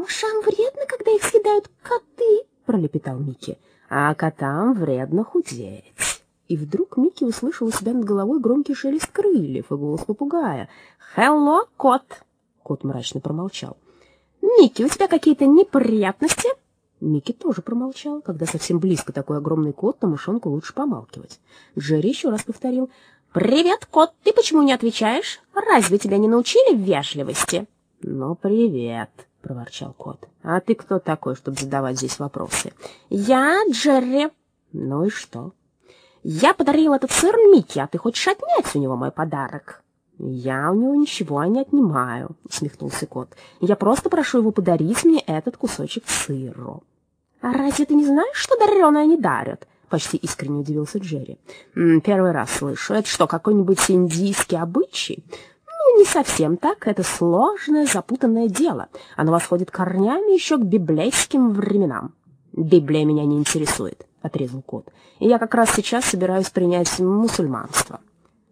«Мышам вредно, когда их съедают коты», — пролепетал Микки. «А котам вредно худеть». И вдруг Микки услышал у себя над головой громкий шелест крыльев и голос попугая. «Хелло, кот!» Кот мрачно промолчал. «Микки, у тебя какие-то неприятности?» Микки тоже промолчал. Когда совсем близко такой огромный кот, то мышонку лучше помалкивать. Джерри еще раз повторил. «Привет, кот! Ты почему не отвечаешь? Разве тебя не научили вежливости?» «Ну, привет!» — проворчал кот. «А ты кто такой, чтобы задавать здесь вопросы?» «Я Джерри». «Ну и что?» «Я подарил этот сыр Микки, а ты хочешь отнять у него мой подарок?» «Я у него ничего не отнимаю», — усмехнулся кот. «Я просто прошу его подарить мне этот кусочек сыра». «А разве ты не знаешь, что дареное не дарят?» — почти искренне удивился Джерри. «Первый раз слышу. Это что, какой-нибудь индийский обычай?» «Ну, не совсем так. Это сложное, запутанное дело. Оно восходит корнями еще к библейским временам». «Библия меня не интересует», — отрезал кот. «И я как раз сейчас собираюсь принять мусульманство».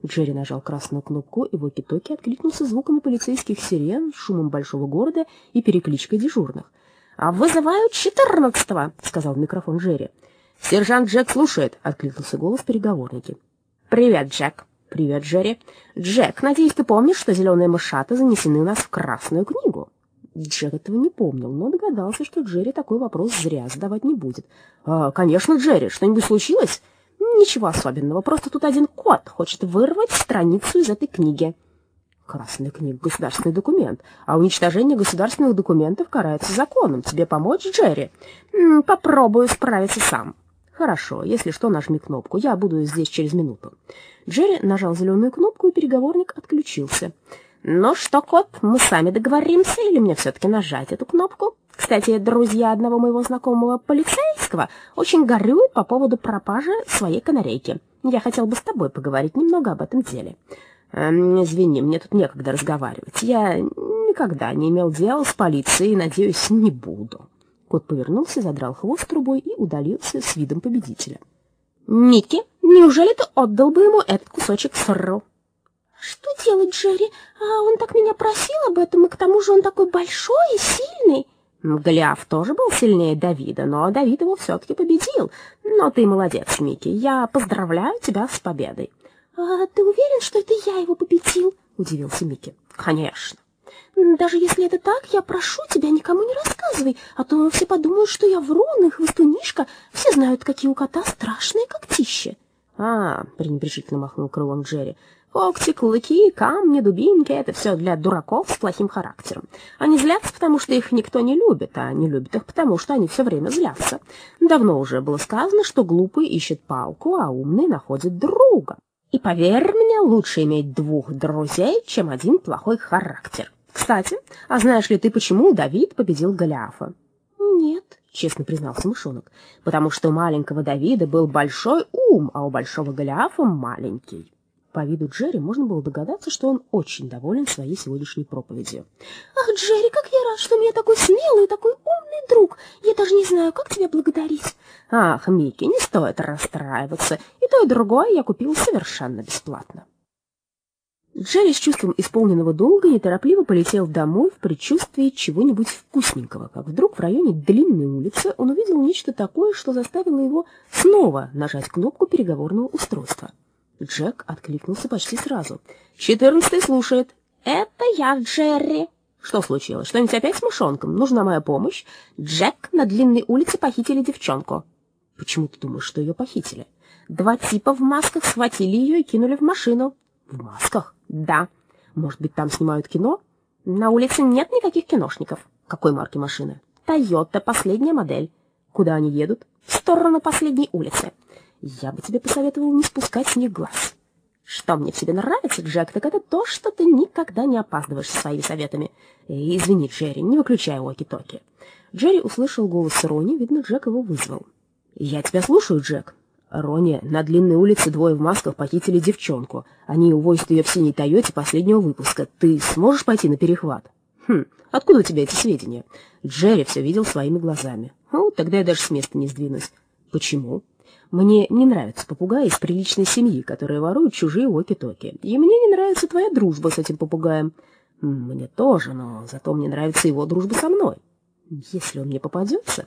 Джерри нажал красную кнопку, и воки-токи откликнулся звуками полицейских сирен, шумом большого города и перекличкой дежурных. «А вызывают четырнадцатого», — сказал в микрофон Джерри. «Сержант Джек слушает», — откликнулся голос переговорники. «Привет, Джек». «Привет, Джерри». «Джек, надеюсь, ты помнишь, что зеленые мышата занесены у нас в Красную книгу?» Джек этого не помнил, но догадался, что Джерри такой вопрос зря задавать не будет. «А, «Конечно, Джерри, что-нибудь случилось?» Ничего особенного, просто тут один кот хочет вырвать страницу из этой книги. Красная книга — государственный документ, а уничтожение государственных документов карается законом. Тебе помочь, Джерри? Попробую справиться сам. Хорошо, если что, нажми кнопку. Я буду здесь через минуту. Джерри нажал зеленую кнопку, и переговорник отключился. Ну что, кот, мы сами договоримся, или мне все-таки нажать эту кнопку? Кстати, друзья одного моего знакомого полицейского очень горюют по поводу пропажи своей канарейки. Я хотел бы с тобой поговорить немного об этом деле. Эм, извини, мне тут некогда разговаривать. Я никогда не имел дела с полицией и, надеюсь, не буду. Кот повернулся, задрал хвост трубой и удалился с видом победителя. Микки, неужели ты отдал бы ему этот кусочек сыру? Что делать, Джерри? А он так меня просил об этом, и к тому же он такой большой и сильный. Голиаф тоже был сильнее Давида, но Давид его все-таки победил. Но ты молодец, Микки, я поздравляю тебя с победой. А ты уверен, что это я его победил? Удивился Микки. Конечно. Даже если это так, я прошу тебя, никому не рассказывай, а то все подумают, что я врун и хвостунишка. Все знают, какие у кота страшные когтища. А, пренебрежительно махнул крылом Джерри. Когти, клыки, камни, дубинки — это все для дураков с плохим характером. Они злятся, потому что их никто не любит, а не любят их, потому что они все время злятся. Давно уже было сказано, что глупый ищет палку, а умный находит друга. И поверь мне, лучше иметь двух друзей, чем один плохой характер. Кстати, а знаешь ли ты, почему Давид победил Голиафа? Нет, честно признался мышонок. Потому что у маленького Давида был большой ум, а у большого Голиафа маленький. По виду Джерри можно было догадаться, что он очень доволен своей сегодняшней проповедью. «Ах, Джерри, как я рад, что у меня такой смелый и такой умный друг! Я даже не знаю, как тебя благодарить!» «Ах, Микки, не стоит расстраиваться. И то, и другое я купил совершенно бесплатно». Джерри с чувством исполненного долга неторопливо полетел домой в предчувствии чего-нибудь вкусненького, как вдруг в районе длинной улицы он увидел нечто такое, что заставило его снова нажать кнопку переговорного устройства. Джек откликнулся почти сразу. «Четырнадцатый слушает». «Это я, Джерри». «Что случилось? Что-нибудь опять с мышонком? Нужна моя помощь?» «Джек, на длинной улице похитили девчонку». «Почему ты думаешь, что ее похитили?» «Два типа в масках схватили ее и кинули в машину». «В масках?» «Да». «Может быть, там снимают кино?» «На улице нет никаких киношников». «Какой марки машины?» «Тойота, последняя модель». «Куда они едут?» «В сторону последней улицы». Я бы тебе посоветовал не спускать с них глаз. Что мне в тебе нравится, Джек, так это то, что ты никогда не опаздываешь со своими советами. Эй, извини, Джерри, не выключай уоки-токи. Джерри услышал голос Рони, видно, Джек его вызвал. Я тебя слушаю, Джек. Рони, на длинной улице двое в масках похитили девчонку. Они увозят ее в синей Тойоте последнего выпуска. Ты сможешь пойти на перехват? Хм, откуда у тебя эти сведения? Джерри все видел своими глазами. Ну, тогда я даже с места не сдвинусь. Почему? Мне не нравятся попугаи из приличной семьи, которые воруют чужие оки-токи. И мне не нравится твоя дружба с этим попугаем. Мне тоже, но зато мне нравится его дружба со мной. Если он мне попадется,